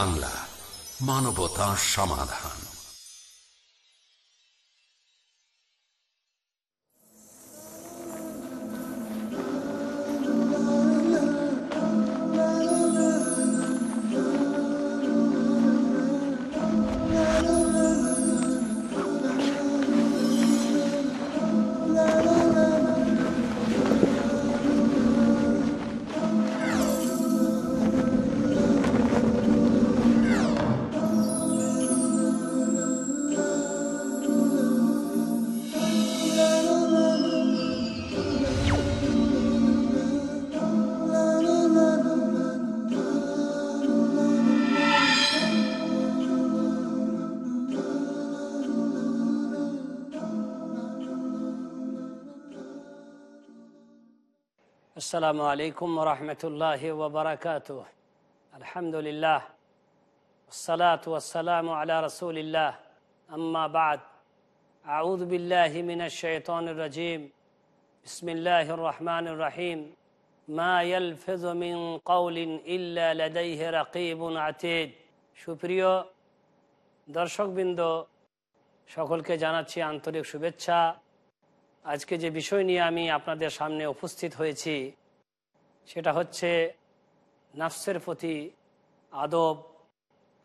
বাংলা মানবতা সমাধান। السلام عليكم ورحمة الله وبركاته الحمد لله والصلاة والسلام على رسول الله أما بعد أعوذ بالله من الشيطان الرجيم بسم الله الرحمن الرحيم ما يلفظ من قول إلا لديه رقيب عتيد সুপ্রিয় দর্শকবৃন্দ সকলকে জানাচ্ছি আন্তরিক শুভেচ্ছা আজকে যে বিষয় নিয়ে আমি আপনাদের সামনে উপস্থিত হয়েছি সেটা হচ্ছে নাফসের প্রতি আদব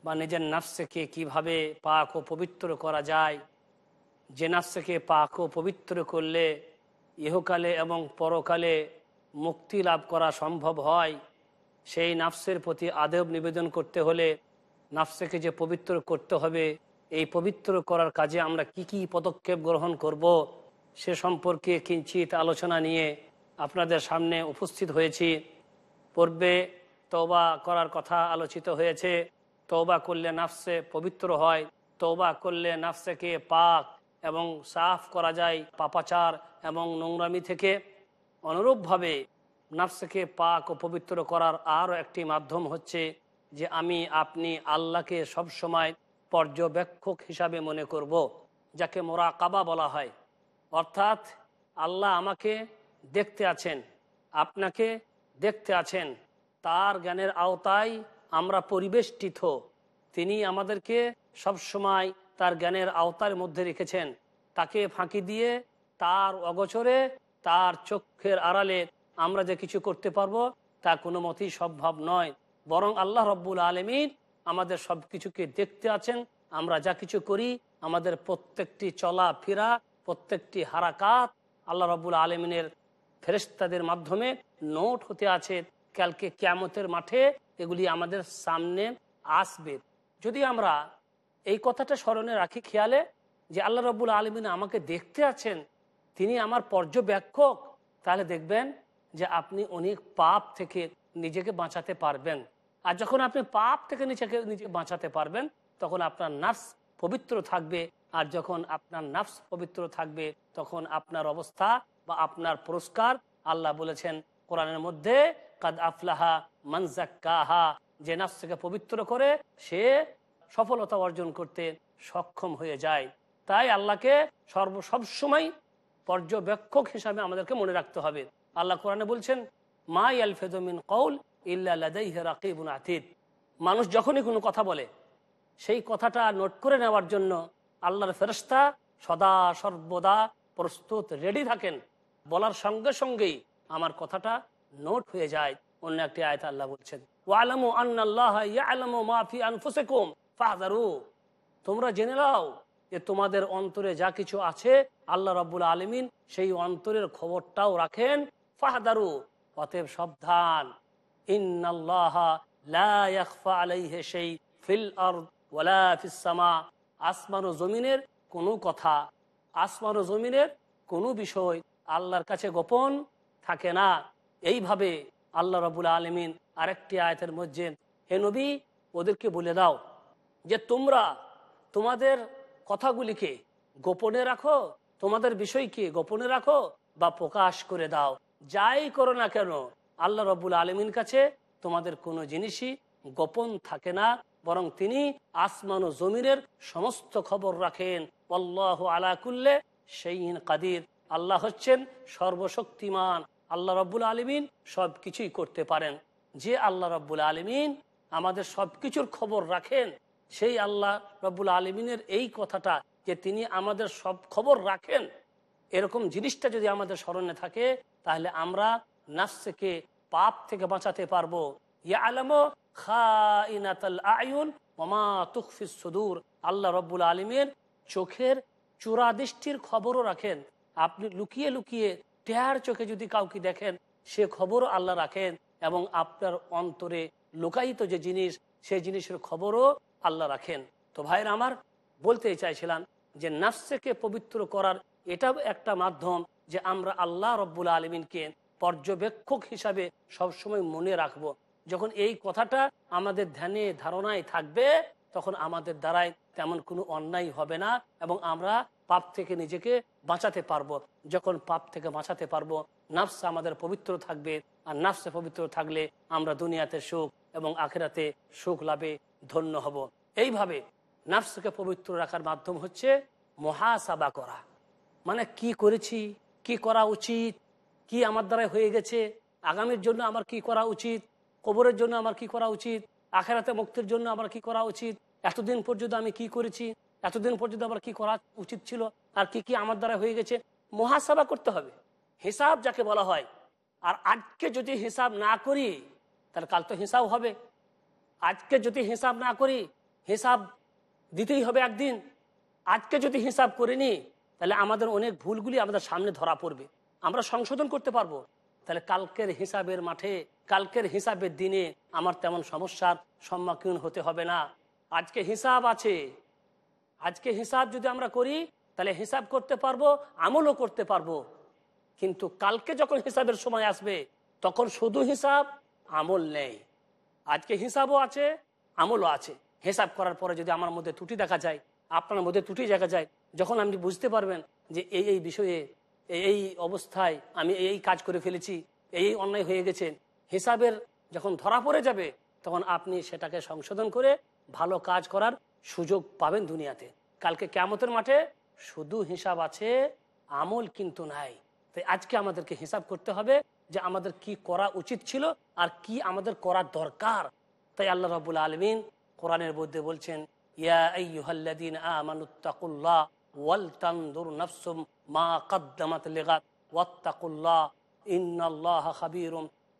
বা নিজের নাফসকে কীভাবে পাক ও পবিত্র করা যায়, যে নাফসকে পাক ও পবিত্র করলে ইহকালে এবং পরকালে মুক্তি লাভ করা সম্ভব হয়, সেই নাফসের প্রতি আদব নিবেদন করতে হলে নাফসকে যে পবিত্র করতে হবে, এই পবিত্র করার কাজে আমরা কি কি পদক্ষেপ গ্রহণ করব সে সম্পর্কে কিঞ্চিত আলোচনা নিয়ে আপনাদের সামনে উপস্থিত হয়েছি। পূর্বে তৌবা করার কথা আলোচিত হয়েছে। তৌবা করলে নাফসে পবিত্র হয়। তৌবা করলে নাফসেকে পাক এবং সাফ করা যায় পাপাচার এবং নোংরামি থেকে। অনুরূপভাবে নাফসকে পাক ও পবিত্র করার আরও একটি মাধ্যম হচ্ছে যে আমি আপনি আল্লাহকে সবসময় পর্যবেক্ষক হিসাবে মনে করব, যাকে মোরাকাবা বলা হয়। অর্থাৎ আল্লাহ আমাকে দেখতে আছেন, আপনাকে দেখতে আছেন। তার জ্ঞানের আওতায় আমরা পরিবেষ্টিত। তিনি আমাদেরকে সবসময় তার জ্ঞানের আওতার মধ্যে রেখেছেন। তাকে ফাঁকি দিয়ে তার অগচরে তার চক্ষের আড়ালে আমরা যে কিছু করতে পারব, তা কোনো মতেই সম্ভব নয়। বরং আল্লাহ রব্বুল আলমিন আমাদের সব কিছুকে দেখতে আছেন। আমরা যা কিছু করি, আমাদের প্রত্যেকটি চলা ফেরা প্রত্যেকটি হারাকাত আল্লাহ রবুল আলমিনের ফেরেস্তাদের মাধ্যমে নোট হতে আছে কালকে ক্যামতের মাঠে এগুলি আমাদের সামনে আসবে। যদি আমরা এই কথাটা স্মরণে রাখি খেয়ালে যে আল্লাহ রবুল আলমিন আমাকে দেখতে আছেন, তিনি আমার পর্যবেক্ষক, তাহলে দেখবেন যে আপনি অনেক পাপ থেকে নিজেকে বাঁচাতে পারবেন। আর যখন আপনি পাপ থেকে নিজেকে নিজে বাঁচাতে পারবেন, তখন আপনার নার্স পবিত্র থাকবে। আর যখন আপনার নাফস পবিত্র থাকবে, তখন আপনার অবস্থা বা আপনার পুরস্কার, আল্লাহ বলেছেন কোরআনের মধ্যে, কাদ আফলাহা মানজাক্কাহা যে নাফসকে পবিত্র করে, সে সফলতা অর্জন করতে সক্ষম হয়ে যায়। তাই আল্লাহকে সর্ব সবসময় পর্যবেক্ষক হিসাবে আমাদেরকে মনে রাখতে হবে। আল্লাহ কোরআনে বলছেন, মা ইয়ালফেদমিন কৌল ইবুন আতিদ মানুষ যখনই কোনো কথা বলে, সেই কথাটা নোট করে নেওয়ার জন্য আল্লাহর ফেরস্তা সদা সর্বদা প্রস্তুত, রেডি থাকেন। বলার সঙ্গে সঙ্গেই আমার কথাটা নোট হয়ে যায়। অন্য একটি আয়ত আল্লাহ বলছেন মাফি তোমরা জেনে নাও যে তোমাদের অন্তরে যা কিছু আছে আল্লাহ রাব্বুল আলমিন সেই অন্তরের খবরটাও রাখেন ফাহাদারু অতএব সাবধান। আসমান ও জমিনের কোনো কথা, আসমান ও জমিনের কোনো বিষয় আল্লাহর কাছে গোপন থাকে না। এইভাবে আল্লাহ রবুল আলমিন আরেকটি আয়তের মধ্যে, হে নবী, ওদেরকে বলে দাও যে তোমরা তোমাদের কথাগুলিকে গোপনে রাখো, তোমাদের বিষয়কে গোপনে রাখো বা প্রকাশ করে দাও। যাই করো না কেন, আল্লাহ রবুল আলমিন কাছে তোমাদের কোনো জিনিসই গোপন থাকে না, বরং তিনি আসমান ও জমিনের সমস্ত খবর রাখেন। আল্লাহ আলাকুল্লে সেইন কাদির। আল্লাহ হচ্ছেন সর্বশক্তিমান। আল্লাহ রব্বুল আলমিন সব কিছুই করতে পারেন। যে আল্লাহ রব্বুল আলমিন আমাদের সব কিছুর খবর রাখেন, সেই আল্লাহ রব্বুল আলমিনের এই কথাটা যে তিনি আমাদের সব খবর রাখেন, এরকম জিনিসটা যদি আমাদের স্মরণে থাকে, তাহলে আমরা নাফসকে, পাপ থেকে বাঁচাতে পারব। ইয়া আল্লাহ রব্বুল আলমের চোখের চূড়াদৃষ্টির খবরও রাখেন। আপনি লুকিয়ে লুকিয়ে টেহার চোখে যদি কাউকে দেখেন, সে খবরও আল্লাহ রাখেন এবং আপনার অন্তরে লুকায়িত যে জিনিস, সেই জিনিসের খবরও আল্লাহ রাখেন। তো ভাইয়ের, আমার বলতে চাইছিলাম যে নাফসকে পবিত্র করার এটাও একটা মাধ্যম যে আমরা আল্লাহ রব্বুল আলমিনকে পর্যবেক্ষক হিসাবে সবসময় মনে রাখব। যখন এই কথাটা আমাদের ধ্যানে ধারণায় থাকবে তখন আমাদের দ্বারাই তেমন কোনো অন্যায় হবে না এবং আমরা পাপ থেকে নিজেকে বাঁচাতে পারব। যখন পাপ থেকে বাঁচাতে পারব, নাফস আমাদের পবিত্র থাকবে আর নাফসে পবিত্র থাকলে আমরা দুনিয়াতে সুখ এবং আখেরাতে সুখ লাভে ধন্য হব। এইভাবে নাফসকে পবিত্র রাখার মাধ্যম হচ্ছে মহাসাবা করা। মানে কি করেছি? কি করা উচিত? কি আমার দ্বারা হয়ে গেছে? আগামীর জন্য আমার কি করা উচিত? কবরের জন্য আমার কি করা উচিত? আখেরাতে মুক্তির জন্য আমার কি করা উচিত? এতদিন পর্যন্ত আমি কি করেছি? এতদিন পর্যন্ত আমার কি করা উচিত ছিল? আর কি কি আমার দ্বারা হয়ে গেছে? মহাসভা করতে হবে। হিসাব যাকে বলা হয়। আর আজকে যদি হিসাব না করি, তাহলে কাল তো হিসাব হবে। আজকে যদি হিসাব না করি, হিসাব দিতেই হবে একদিন। আজকে যদি হিসাব করিনি, তাহলে আমাদের অনেক ভুলগুলি আমাদের সামনে ধরা পড়বে। আমরা সংশোধন করতে পারব। তাহলে কালকের হিসাবের মাঠে, কালকের হিসাবের দিনে আমার তেমন সমস্যার সম্মুখীন হতে হবে না। আজকে হিসাব আছে। আজকে হিসাব যদি আমরা করি, তাহলে হিসাব করতে পারব, আমলও করতে পারব। কিন্তু কালকে যখন হিসাবের সময় আসবে, তখন শুধু হিসাব, আমল নেই। আজকে হিসাবও আছে, আমলও আছে। হিসাব করার পরে যদি আমার মধ্যে ত্রুটি দেখা যায়, আপনার মধ্যে ত্রুটি দেখা যায়, যখন আপনি বুঝতে পারবেন যে এই এই বিষয়ে, এই অবস্থায় আমি এই কাজ করে ফেলেছি এই অন্যায় হয়ে গেছে, হিসাবের যখন ধরা পড়ে যাবে, তখন আপনি সেটাকে সংশোধন করে ভালো কাজ করার সুযোগ পাবেন দুনিয়াতে। কালকে কেমতের মাঠে শুধু হিসাব আছে, আমল কিন্তু নাই। তাই আজকে আমাদেরকে হিসাব করতে হবে যে আমাদের কি করা উচিত ছিল আর কি আমাদের করা দরকার। তাই আল্লাহ রাবুল আলমিন কোরআনের মধ্যে বলছেন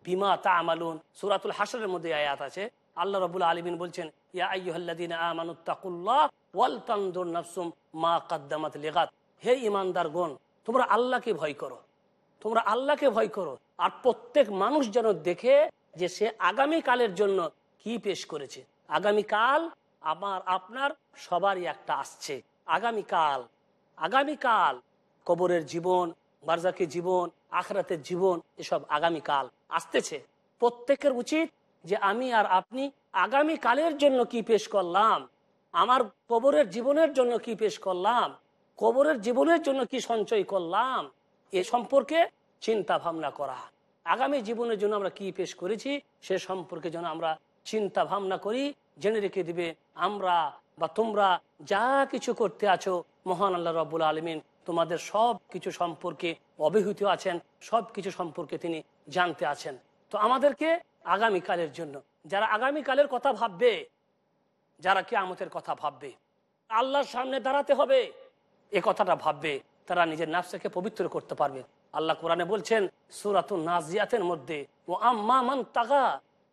বিমা সূরাতুল মধ্যে আয়াত আছে। আল্লাহ রাব্বুল আলামিন বলছেন হে ঈমানদারগণ, তোমরা আল্লাহকে ভয় করো। তোমরা আল্লাহকে ভয় করো। আর প্রত্যেক মানুষ যেন দেখে যে সে আগামী কালের জন্য কি পেশ করেছে। আগামী কাল আমার, আপনার সবারই একটা আসছে। আগামীকাল আগামীকাল কবরের জীবন বারজাকের জীবন, আখরাতের জীবন, এসব আগামীকাল আসতেছে। প্রত্যেকের উচিত যে আমি আর আপনি আগামী কালের জন্য কি পেশ করলাম? আমার কবরের জীবনের জন্য কি পেশ করলাম? কবরের জীবনের জন্য কি সঞ্চয় করলাম? এ সম্পর্কে চিন্তা ভাবনা করা। আগামী জীবনের জন্য আমরা কি পেশ করেছি? সে সম্পর্কে যেন আমরা চিন্তা ভাবনা করি, জেনে রেখে দিবে আমরা বা তোমরা যা কিছু করতে আছো, মহান আল্লাহ রব্বুল আলমিন তোমাদের সব কিছু সম্পর্কে অবহিত আছেন সব কিছু সম্পর্কে তিনি জানতে আছেন। তো আমাদেরকে আগামীকালের জন্য যারা আগামীকালের কথা ভাববে, যারা কেয়ামতের কথা ভাববে, আল্লাহর সামনে দাঁড়াতে হবে, এ কথাটা ভাববে, তারা নিজের নাফসাকে পবিত্র করতে পারবে। আল্লাহ কোরআনে বলছেন, সুরাতুন নাজিয়াতের মধ্যে ও আম্মা তাগা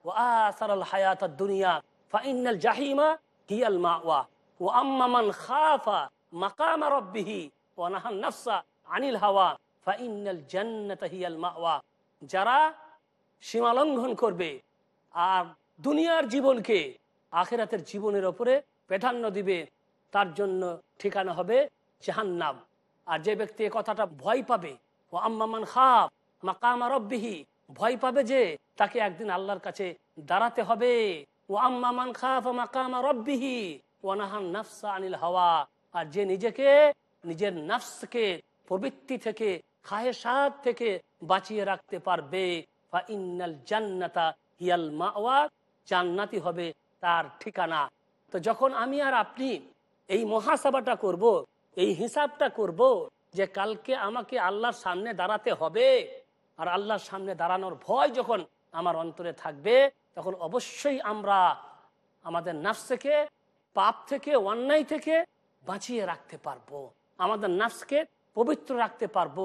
ও আসারাল হায়াত দুনিয়া ফাইনাল জাহিমা হিয়াল মাওয়া ও আম্মা খাফা মাকামা রাব্বিহি, ওয়া নাহান নাফসা আনিল হাওয়া ফাইনাল জান্নাতা হিয়াল মাওয়া। যারা সীমা লঙ্ঘন করবে, আর দুনিয়ার জীবনকে আখেরাতের জীবনের ওপরে প্রাধান্য দিবে, তার জন্য ঠিকানা হবে জাহান্নাম। আর যে ব্যক্তি এ কথাটা ভয় পাবে, ও আম্মামান খাপ মাকামা রব্বিহি ভয় পাবে যে তাকে একদিন আল্লাহর কাছে দাঁড়াতে হবে। ও আম্মামান খাফ মাকামা রব্বিহি ও নাহান নাফসা আনিল হাওয়া আর যে নিজেকে, নিজের নাফসকে প্রবৃত্তি থেকে খায়েসাত থেকে বাঁচিয়ে রাখতে পারবে। বা ইন্নাল জান্নাতা হিয়াল মাওয়া জান্নাতি হবে তার ঠিকানা। তো যখন আমি আর আপনি এই মহাসভাটা করব, এই হিসাবটা করব যে কালকে আমাকে আল্লাহর সামনে দাঁড়াতে হবে, আর আল্লাহর সামনে দাঁড়ানোর ভয় যখন আমার অন্তরে থাকবে, তখন অবশ্যই আমরা আমাদের নাফস থেকে পাপ থেকে, অন্যায় থেকে বাঁচিয়ে রাখতে পারব। আমাদের নাফসকে পবিত্র রাখতে পারব।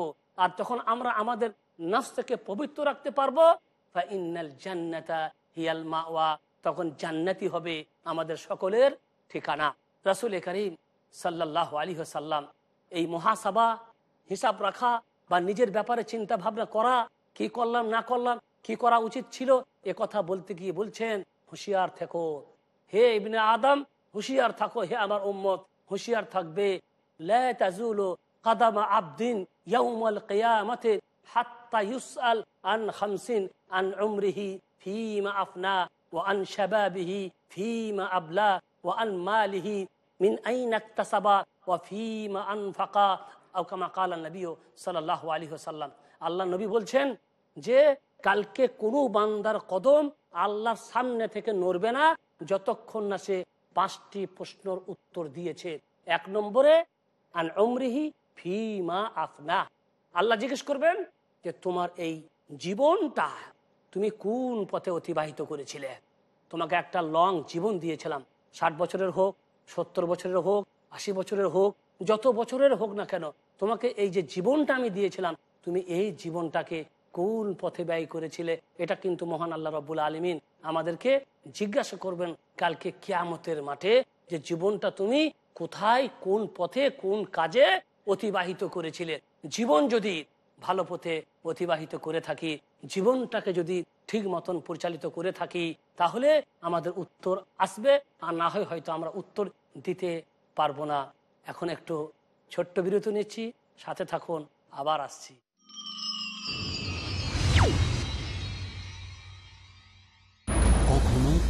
আর তখন আমরা আমাদের নাফস থেকে পবিত্র রাখতে পারব ইন্নাল জান্নাতা হিয়াল মাওয়া, তখন জান্নাতি হবে আমাদের সকলের ঠিকানা। রাসুল করিম সাল্লাহ আলী সাল্লাম এই মহাসভা হিসাব রাখা বা নিজের ব্যাপারে চিন্তা ভাবনা করা, কি করলাম, না করলাম, কি করা উচিত ছিল, এ কথা বলতে গিয়ে বলছেন, হুঁশিয়ার থেকো। হে ইবনে আদম, হুঁশিয়ার থাকো, হে আমার উম্মত, হুঁশিয়ার থাকবে। কাদামা আবদিন ইয়াউমাল আন খামসিন আন উমরিহি। ওয়া আন ওয়া আন মালিহি মিন সাল্লাল্লাহু আলাইহি ওয়াসাল্লাম আল্লাহ নবী বলছেন যে, কালকে কোনো বান্দার কদম আল্লাহর সামনে থেকে নড়বে না যতক্ষণ না সে পাঁচটি প্রশ্নর উত্তর দিয়েছে। এক নম্বরে, আন অমরিহি ফিমা আফনা। আল্লাহ জিজ্ঞেস করবেন যে, তোমার এই জীবনটা তুমি কোন পথে অতিবাহিত করেছিলে? তোমাকে একটা লং জীবন দিয়েছিলাম। ষাট বছরের হোক, সত্তর বছরের হোক, আশি বছরের হোক, যত বছরের হোক না কেন, তোমাকে এই যে জীবনটা আমি দিয়েছিলাম, তুমি এই জীবনটাকে কোন পথে ব্যয় করেছিলে? এটা কিন্তু মহান আল্লাহ রব্বুল আলমিন আমাদেরকে জিজ্ঞাসা করবেন কালকে কিয়ামতের মাঠে যে জীবনটা তুমি কোথায়, কোন পথে, কোন কাজে অতিবাহিত করেছিলে? জীবন যদি ভালো পথে অতিবাহিত করে থাকি জীবনটাকে যদি ঠিক মতন পরিচালিত করে থাকি, তাহলে আমাদের উত্তর আসবে। আর না হয় হয়তো আমরা উত্তর দিতে পারব না। এখন একটু ছোট্ট বিরতি নিচ্ছি, সাথে থাকুন, আবার আসছি।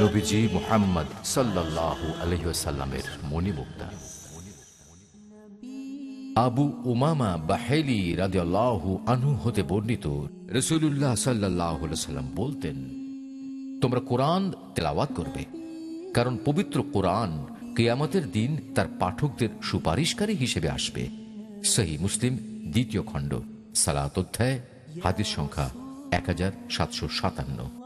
নবীজি মোহাম্মদ মণিমুক্তা। আবু উমামা বাহেলি আনহু হতে বর্ণিত সাল্লাম বলতেন, তোমরা কোরআন তেলাওয়াত করবে, কারণ পবিত্র কোরআন কেয়ামতের দিন তার পাঠকদের সুপারিশকারী হিসেবে আসবে। সহি মুসলিম, দ্বিতীয় খণ্ড, সালাত অধ্যায়, হাদিস সংখ্যা এক হাজার সাতশো সাতান্ন।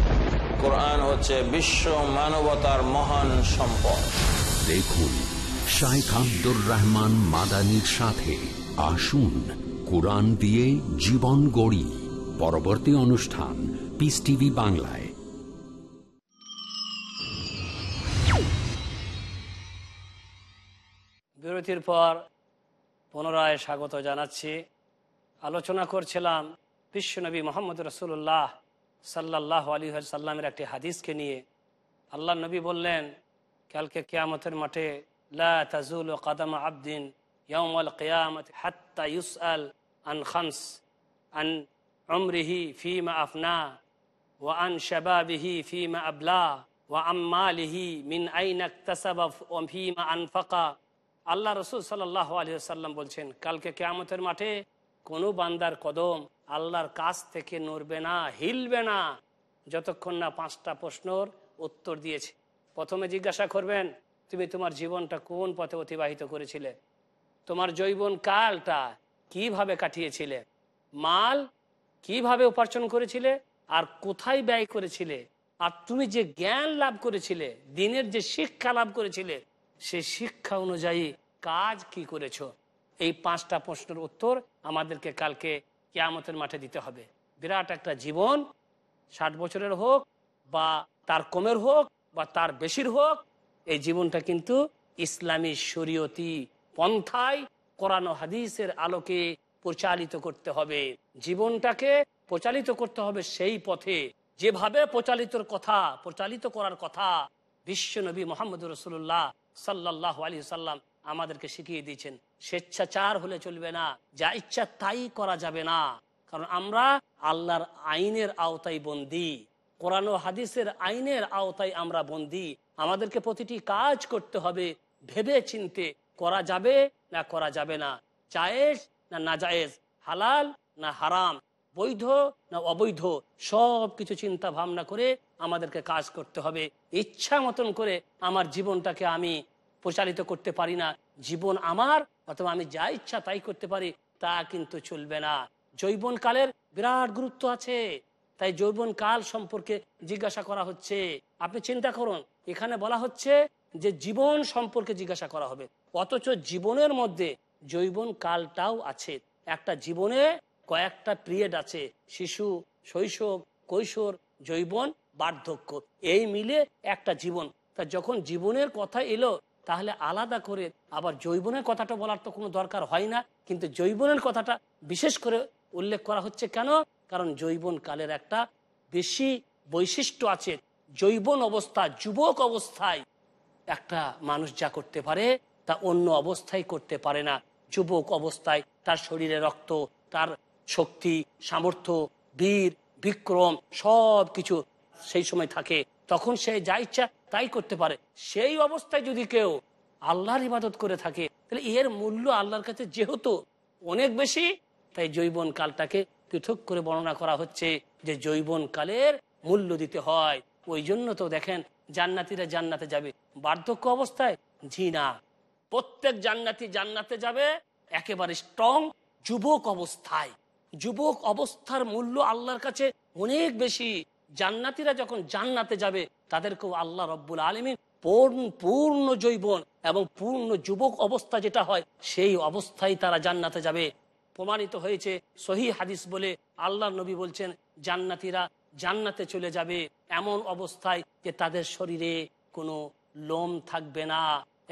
কোরআন হচ্ছে বিশ্ব মানবতার মহান সম্পদ। দেখুন শাইখ আব্দুর রহমান মাদানির সাথে আসুন কোরআন দিয়ে জীবন গড়ি। পরবর্তী অনুষ্ঠান পিস টিভি বাংলায়। বিরতির পর পুনরায় স্বাগত জানাচ্ছি। আলোচনা করছিলাম বিশ্বনবী মোহাম্মদ রসুল্লাহ সাল্লাহ আলী সাল্লামের একটি হাদিসকে নিয়ে আল্লাহ নবী বললেন, কালকে কেয়ামতের মাঠে, লা ও কাদামা আবদিন ইয়ামাল কেয়ামত হাত্তা ইউস আল আন খামস আন অমরিহি ফিমা আফনা ও আন শাবাবিহি ফিমা আবলা ও আম্মালিহি মিন আইনাক তাসাবাফ ও ফিমা আনফাকা। আল্লাহ রসুল সাল্লাহ আলী সাল্লাম বলছেন, কালকে কেয়ামতের মাঠে কোনো বান্দার কদম আল্লাহর কাছ থেকে নড়বে না, হিলবে না। যতক্ষণ না পাঁচটা প্রশ্নর উত্তর দিয়েছে। প্রথমে জিজ্ঞাসা করবেন, তুমি তোমার জীবনটা কোন পথে অতিবাহিত করেছিলে? তোমার জৈবন কালটা কীভাবে কাটিয়েছিলে? মাল কীভাবে উপার্জন করেছিলে? আর কোথায় ব্যয় করেছিলে? আর তুমি যে জ্ঞান লাভ করেছিলে, দিনের যে শিক্ষা লাভ করেছিলে, সে শিক্ষা অনুযায়ী কাজ কি করেছ? এই পাঁচটা প্রশ্নের উত্তর আমাদেরকে কালকে কেয়ামতের মাঠে দিতে হবে। বিরাট একটা জীবন, ষাট বছরের হোক বা তার কমের হোক বা তার বেশির হোক, এই জীবনটা কিন্তু ইসলামী শরীয়তি পন্থায় কোরআন হাদিসের আলোকে পরিচালিত করতে হবে। জীবনটাকে প্রচালিত করতে হবে সেই পথে। যেভাবে প্রচালিতর কথা, প্রচালিত করার কথা বিশ্ব নবী মোহাম্মদ রসুল্লাহ সাল্লাহ আলী সাল্লাম আমাদেরকে শিখিয়ে দিয়েছেন। স্বেচ্ছাচার হলে চলবে না, যা ইচ্ছা তাই করা যাবে না। কারণ আমরা আল্লাহর আইনের আওতায় বন্দি, কোরআন ও হাদিসের আইনের আওতায় আমরা বন্দি। আমাদেরকে প্রতিটি কাজ করতে হবে, ভেবে চিনতে করা যাবে না করা যাবে না। জায়েজ না না জায়েজ হালাল না হারাম, বৈধ না অবৈধ, সব কিছু চিন্তা ভাবনা করে আমাদেরকে কাজ করতে হবে। ইচ্ছা মতন করে আমার জীবনটাকে আমি পরিচালিত করতে পারি না। জীবন আমার অথবা আমি যা ইচ্ছা তাই করতে পারি, তা কিন্তু চলবে না। জৈবন কালের বিরাট গুরুত্ব আছে। তাই যৌবন কাল সম্পর্কে জিজ্ঞাসা করা হচ্ছে। আপনি চিন্তা করুন, এখানে বলা হচ্ছে যে জীবন সম্পর্কে জিজ্ঞাসা করা হবে। অথচ জীবনের মধ্যে জৈবন কালটাও আছে। একটা জীবনে কয়েকটা পিরিয়ড আছে। শিশু, শৈশব, কৈশোর জৈবন বার্ধক্য। এই মিলে একটা জীবন। তা যখন জীবনের কথা এলো তাহলে আলাদা করে আবার জৈবনের কথাটা বলার তো কোনো দরকার হয় না, কিন্তু জৈবনের কথাটা বিশেষ করে উল্লেখ করা হচ্ছে কেন? কারণ জৈবন কালের একটা বেশি বৈশিষ্ট্য আছে। জৈবন অবস্থা যুবক অবস্থায় একটা মানুষ যা করতে পারে, তা অন্য অবস্থায় করতে পারে না। যুবক অবস্থায় তার শরীরে রক্ত, তার শক্তি, সামর্থ্য, বীর, বিক্রম সব কিছু সেই সময় থাকে। তখন সে যা ইচ্ছা তাই করতে পারে। সেই অবস্থায় যদি কেউ আল্লাহর ইবাদত করে থাকে, তাহলে এর মূল্য আল্লাহর কাছে যেহেতু অনেক বেশি, তাই জৈবন কালটাকে পৃথক করে বর্ণনা করা হচ্ছে যে জৈবন কালের মূল্য দিতে হয়। ওই জন্য তো দেখেন, জান্নাতিরা জান্নাতে যাবে। বার্ধক্য অবস্থায় জি না প্রত্যেক জান্নাতি জান্নাতে যাবে, একেবারে স্ট্রং যুবক অবস্থায়। যুবক অবস্থার মূল্য আল্লাহর কাছে অনেক বেশি। জান্নাতিরা যখন জান্নাতে যাবে, তাদেরকেও আল্লাহ রব্বুল আলমী পূর্ণ জৈবন এবং পূর্ণ যুবক অবস্থা যেটা হয়, সেই অবস্থায় তারা জান্নাতে যাবে। প্রমাণিত হয়েছে, সহি হাদিস বলে আল্লাহ নবী বলছেন, জান্নাতিরা জান্নাতে চলে যাবে এমন অবস্থায় যে তাদের শরীরে কোনো লোম থাকবে না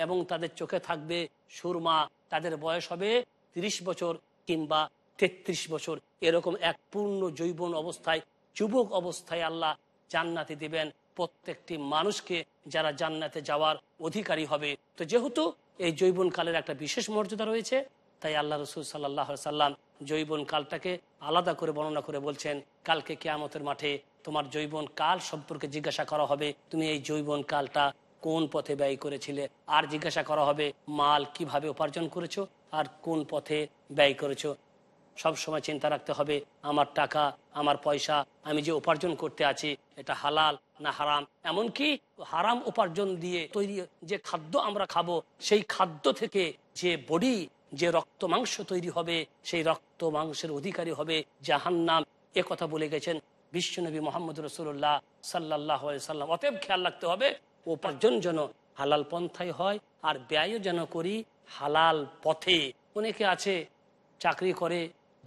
এবং তাদের চোখে থাকবে সুরমা। তাদের বয়স হবে ৩০ বছর কিংবা ৩৩ বছর। এরকম এক পূর্ণ জৈবন অবস্থায় যুবক অবস্থায় আল্লাহ জান্নাতে দিবেন। প্রত্যেকটি মানুষকে যারা জান্নাতে যাওয়ার অধিকারী হবে। তো যেহেতু এই জৈবন কালের একটা বিশেষ মর্যাদা রয়েছে, তাই আল্লাহ রসুল সাল্লাহ সাল্লাম জৈবন কালটাকে আলাদা করে বর্ণনা করে বলছেন, কালকে কেয়ামতের মাঠে তোমার জৈবন কাল সম্পর্কে জিজ্ঞাসা করা হবে। তুমি এই জৈবন কালটা কোন পথে ব্যয় করেছিলে? আর জিজ্ঞাসা করা হবে, মাল কীভাবে উপার্জন করেছ? আর কোন পথে ব্যয় করেছ? সব সময় চিন্তা রাখতে হবে, আমার টাকা, আমার পয়সা, আমি যে উপার্জন করতে আছি, এটা হালাল না হারাম? এমনকি হারাম উপার্জন দিয়ে তৈরি যে খাদ্য আমরা খাব, সেই খাদ্য থেকে যে বডি, যে রক্ত মাংস তৈরি হবে, সেই রক্ত মাংসের অধিকারী হবে জাহান্নাম। এ কথা বলে গেছেন বিশ্বনবী মোহাম্মদ রসুল্লাহ সাল্লাহ সাল্লাম। অতএব খেয়াল রাখতে হবে, উপার্জন যেন হালাল পন্থায় হয় আর ব্যয়ও যেন করি হালাল পথে। অনেকে আছে, চাকরি করে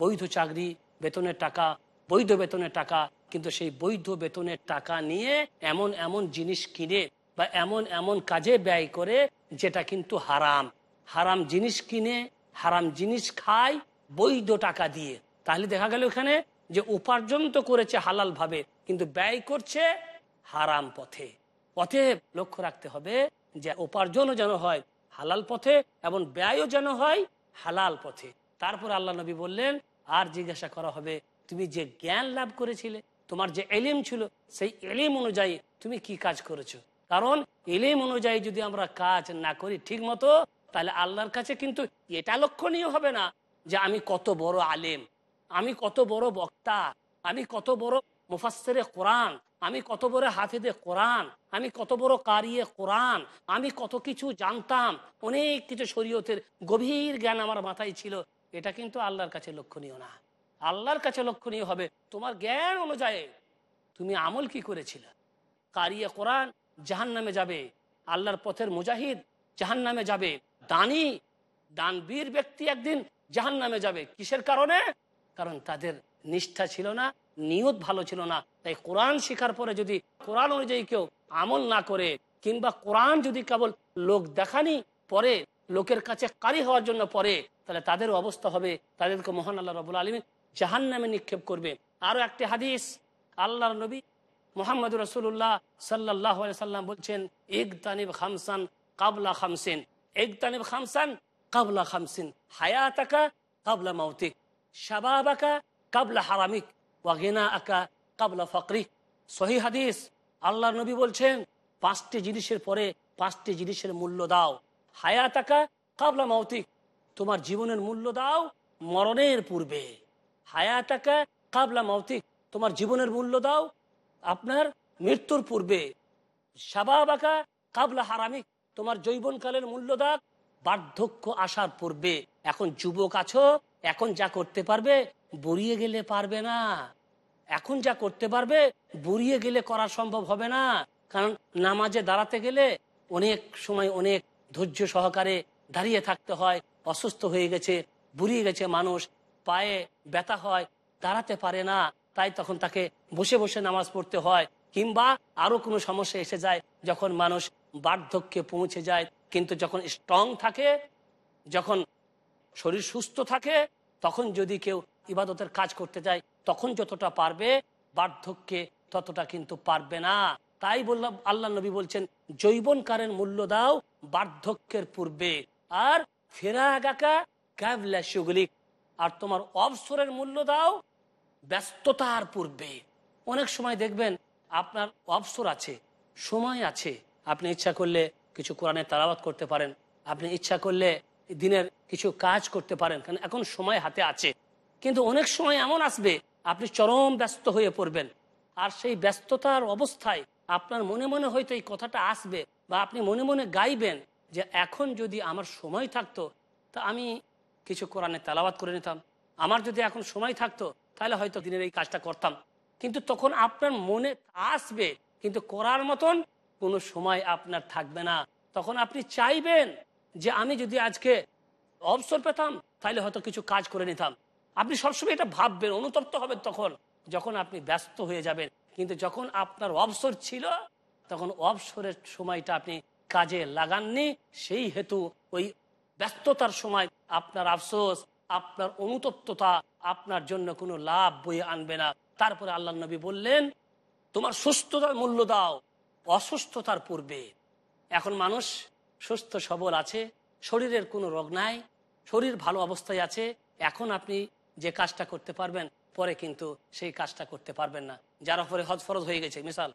বৈধ চাকরি, বেতনের টাকা, বৈধ বেতনের টাকা, কিন্তু সেই বৈধ বেতনের টাকা নিয়ে এমন এমন জিনিস কিনে বা এমন এমন কাজে ব্যয় করে যেটা কিন্তু হারাম। হারাম জিনিস কিনে, হারাম জিনিস খায়, বৈধ টাকা দিয়ে। তাহলে দেখা গেল ওখানে যে উপার্জন তো করেছে হালাল ভাবে কিন্তু ব্যয় করছে হারাম পথে। অতএব লক্ষ্য রাখতে হবে যে উপার্জনও যেন হয় হালাল পথে এবং ব্যয়ও যেন হয় হালাল পথে। তারপর আল্লাহ নবী বললেন আর জিজ্ঞাসা করা হবে, তুমি যে জ্ঞান লাভ করেছিলে, তোমার যে এলিম ছিল, সেই এলিম অনুযায়ী তুমি কি কাজ করেছ? কারণ এলিম অনুযায়ী যদি আমরা কাজ না করি ঠিক মতো তাহলে আল্লাহর কাছে কিন্তু এটা লক্ষণীয় হবে না যে আমি কত বড় আলেম, আমি কত বড় বক্তা, আমি কত বড় মুফাসেরে কোরআন, আমি কত বড় হাফিদে কোরআন, আমি কত বড় কারিয়ে কোরআন, আমি কত কিছু জানতাম। অনেক কিছু শরীয়তের গভীর জ্ঞান আমার মাথায় ছিল। এটা কিন্তু আল্লাহর কাছে লক্ষণীয় না। আল্লাহর কাছে লক্ষণীয় হবে, তোমার জ্ঞান অনুযায়ী তুমি আমল কি করেছিলে? কারিয়ে কোরআন জাহান নামে যাবে, আল্লাহর পথের মুজাহিদ জাহান নামে যাবে, দানি, দানবীর ব্যক্তি একদিন জাহান নামে যাবে। কিসের কারণে? কারণ তাদের নিষ্ঠা ছিল না, নিয়ত ভালো ছিল না। তাই কোরআন শেখার পরে যদি কোরআন অনুযায়ী কেউ আমল না করে, কিংবা কোরআন যদি কেবল লোক দেখানি পরে, লোকের কাছে কারি হওয়ার জন্য পরে তাহলে তাদের অবস্থা হবে, তাদেরকে মহান আল্লাহ রবুল আলমী জাহান নামে নিক্ষেপ করবে। আরও একটি হাদিস, আল্লাহর নবী মোহাম্মদ রসুল্লাহ সাল্লাহ সাল্লাম বলছেন ইক তানিব খামসান কাবলা খামসিন এক তানিব খামসান কাবলা খামসিন, হায়াতাকা কাবলা মৌতিক শাবাবাকা কাবলা হারামিক ওয়াগেনা আকা কাবলা ফকরিক। সহি হাদিস আল্লাহ নবী বলছেন, পাঁচটি জিনিসের পরে পাঁচটি জিনিসের মূল্য দাও, হায়াতাকা কাবলা মৌতিক তোমার জীবনের মূল্য দাও মরণের পূর্বে। হায়াতাকা কাবলা মৌতিক তোমার জীবনের মূল্য দাও আপনার মৃত্যুর পূর্বে। সাবাবাকা কাবলা হারামিক, তোমার জৈবনকালের মূল্য দাও বার্ধক্য আসার পূর্বে। এখন যুবক আছো, এখন যা করতে পারবে, বুড়িয়ে গেলে পারবে না। এখন যা করতে পারবে, বুড়িয়ে গেলে করা সম্ভব হবে না। কারণ নামাজে দাঁড়াতে গেলে অনেক সময় অনেক ধৈর্য সহকারে দাঁড়িয়ে থাকতে হয় অসুস্থ হয়ে গেছে, বুড়িয়ে গেছে মানুষ, পায়ে ব্যথা হয়, দাঁড়াতে পারে না, তাই তখন তাকে বসে বসে নামাজ পড়তে হয়। কিংবা আরও কোনো সমস্যা এসে যায়, যখন মানুষ বার্ধক্যে পৌঁছে যায়, কিন্তু যখন স্ট্রং থাকে, যখন শরীর সুস্থ থাকে, তখন যদি কেউ ইবাদতের কাজ করতে যায়, তখন যতটা পারবে, বার্ধক্যে ততটা কিন্তু পারবে না। তাই বললাম, আল্লাহ নবী বলছেন, জৈবনকারের মূল্য দাও বার্ধক্যের পূর্বে। আর ফেরা আর তোমার অবসরের মূল্য দাও ব্যস্ততার পূর্বে। অনেক সময় দেখবেন আপনার অবসর আছে, সময় আছে। আপনি ইচ্ছা করলে কিছু কোরআনের তালাবাত করতে পারেন। আপনি ইচ্ছা করলে দিনের কিছু কাজ করতে পারেন, কারণ এখন সময় হাতে আছে। কিন্তু অনেক সময় এমন আসবে, আপনি চরম ব্যস্ত হয়ে পড়বেন। আর সেই ব্যস্ততার অবস্থায় আপনার মনে মনে হয়তো এই কথাটা আসবে বা আপনি মনে মনে গাইবেন যে এখন যদি আমার সময় থাকতো, তা আমি কিছু কোরআনের তালাবাত করে নিতাম। আমার যদি এখন সময় থাকতো, তাহলে হয়তো দিনের এই কাজটা করতাম। কিন্তু তখন আপনার মনে আসবে, কিন্তু করার মতন কোনো সময় আপনার থাকবে না। তখন আপনি চাইবেন যে আমি যদি আজকে অবসর পেতাম, তাহলে হয়তো কিছু কাজ করে নিতাম। আপনি সবসময় এটা ভাববেন, অনুতপ্ত হবেন তখন, যখন আপনি ব্যস্ত হয়ে যাবেন। কিন্তু যখন আপনার অবসর ছিল, তখন অবসরের সময়টা আপনি কাজে লাগাননি, সেই হেতু ওই ব্যস্ততার সময় আপনার আফসোস, আপনার অনুতপ্ততা আপনার জন্য কোনো লাভ বয়ে আনবে না। তারপরে আল্লাহ নবী বললেন, তোমার সুস্থতার মূল্য দাও, অসুস্থতার পূর্বে। এখন মানুষ সুস্থ, সবল আছে, শরীরের কোনো রোগ নাই, শরীর ভালো অবস্থায় আছে, এখন আপনি যে কাজটা করতে পারবেন, পরে কিন্তু সেই কাজটা করতে পারবেন না। যার উপরে হজ ফরজ হয়ে গেছে, মিসাল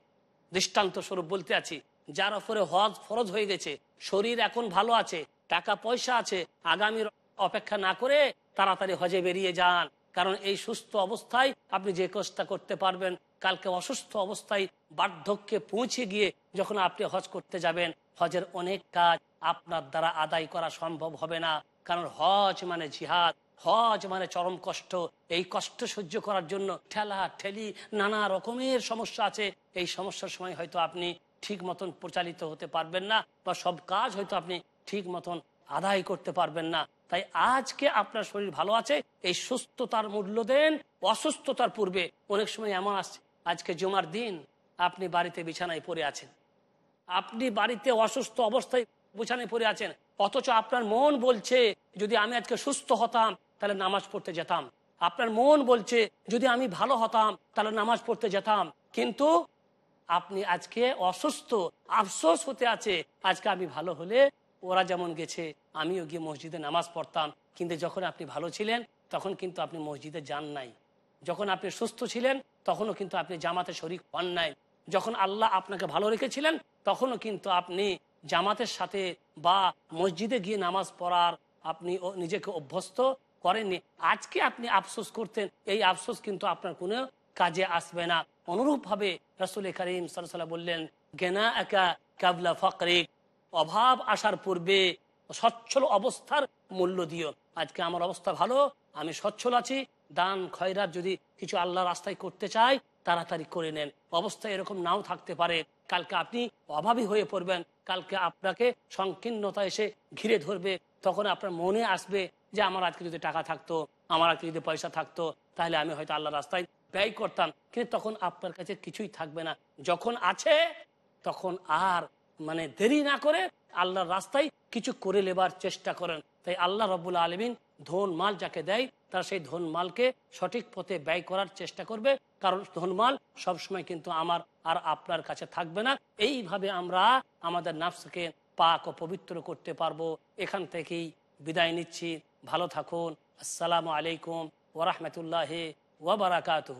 দৃষ্টান্ত স্বরূপ বলতে আছি যার উপরে হজ ফরজ হয়ে গেছে, শরীর এখন ভালো আছে, টাকা পয়সা আছে, আগামীর অপেক্ষা না করে তাড়াতাড়ি হজে বেরিয়ে যান। কারণ এই সুস্থ অবস্থায় আপনি যে কাজটা করতে পারবেন, কালকে অসুস্থ অবস্থায় বার্ধক্যে পৌঁছে গিয়ে যখন আপনি হজ করতে যাবেন, হজের অনেক কাজ আপনার দ্বারা আদায় করা সম্ভব হবে না। কারণ হজ মানে জিহাদ, হজ মানে চরম কষ্ট। এই কষ্ট সহ্য করার জন্য ঠেলা, ঠেলি, নানা রকমের সমস্যা আছে। এই সমস্যার সময় হয়তো আপনি ঠিক মতন পরিচালিত হতে পারবেন না বা সব কাজ হয়তো আপনি ঠিক মতন আদায় করতে পারবেন না। তাই আজকে আপনার শরীর ভালো আছে, এই সুস্থতার মূল্য দেন, অসুস্থতার পূর্বে অনেক সময় এমন আসছে, আজকে জমার দিন, আপনি বাড়িতে বিছানায় পড়ে আছেন। আপনি বাড়িতে অসুস্থ অবস্থায় বিছানায় পড়ে আছেন, অথচ আপনার মন বলছে, যদি আমি আজকে সুস্থ হতাম, তাহলে নামাজ পড়তে যেতাম। আপনার মন বলছে, যদি আমি ভালো হতাম, তাহলে নামাজ পড়তে যেতাম। কিন্তু আপনি আজকে অসুস্থ, আফসোস হতে আছে, আজকে আমি ভালো হলে ওরা যেমন গেছে, আমিও গিয়ে মসজিদে নামাজ পড়তাম। কিন্তু যখন আপনি ভালো ছিলেন, তখন কিন্তু আপনি মসজিদে যান নাই। যখন আপনি সুস্থ ছিলেন, তখনও কিন্তু আপনি জামাতে শরিক হন নাই। যখন আল্লাহ আপনাকে ভালো রেখেছিলেন, তখনও কিন্তু আপনি জামাতের সাথে বা মসজিদে গিয়ে নামাজ পড়ার আপনি নিজেকে অভ্যস্ত করেননি। আজকে আপনি আফসোস করতেন, এই আফসোস কিন্তু আপনার কোনো কাজে আসবে না। অনুরূপভাবে রসুল করিম সাল্লাহ বললেন গেনা একা কাবলা ফকরিক। অভাব আসার পূর্বে সচ্ছল অবস্থার মূল্য দিও। আজকে আমার অবস্থা ভালো, আমি সচ্ছল আছি। দান খয়রাত যদি কিছু আল্লাহ রাস্তায় করতে চাই তাড়াতাড়ি করে নেন। অবস্থা এরকম নাও থাকতে পারে। কালকে আপনি অভাবী হয়ে পড়বেন। কালকে আপনাকে সংকীর্ণতা এসে ঘিরে ধরবে। তখন আপনার মনে আসবে যে আমার আজকে যদি টাকা থাকতো, আমার আজকে যদি পয়সা থাকতো, তাহলে আমি হয়তো আল্লাহ রাস্তায় ব্যয় করতাম। কিন্তু তখন আপনার কাছে কিছুই থাকবে না। যখন আছে, তখন আর মানে দেরি না করে আল্লাহর রাস্তায় কিছু করে নেবার চেষ্টা করেন। তাই আল্লাহ রব্বুল আলমিন ধন মাল যাকে দেয়, তার সেই ধন মালকে সঠিক পথে ব্যয় করার চেষ্টা করবে। কারণ ধন মাল সবসময় কিন্তু আমার আর আপনার কাছে থাকবে না। এইভাবে আমরা আমাদের নাফসকে পাক ও পবিত্র করতে পারব। এখান থেকেই বিদায় নিচ্ছি। ভালো থাকুন। আসসালামু আলাইকুম ওরহমতুল্লাহ ওবরাকাতহ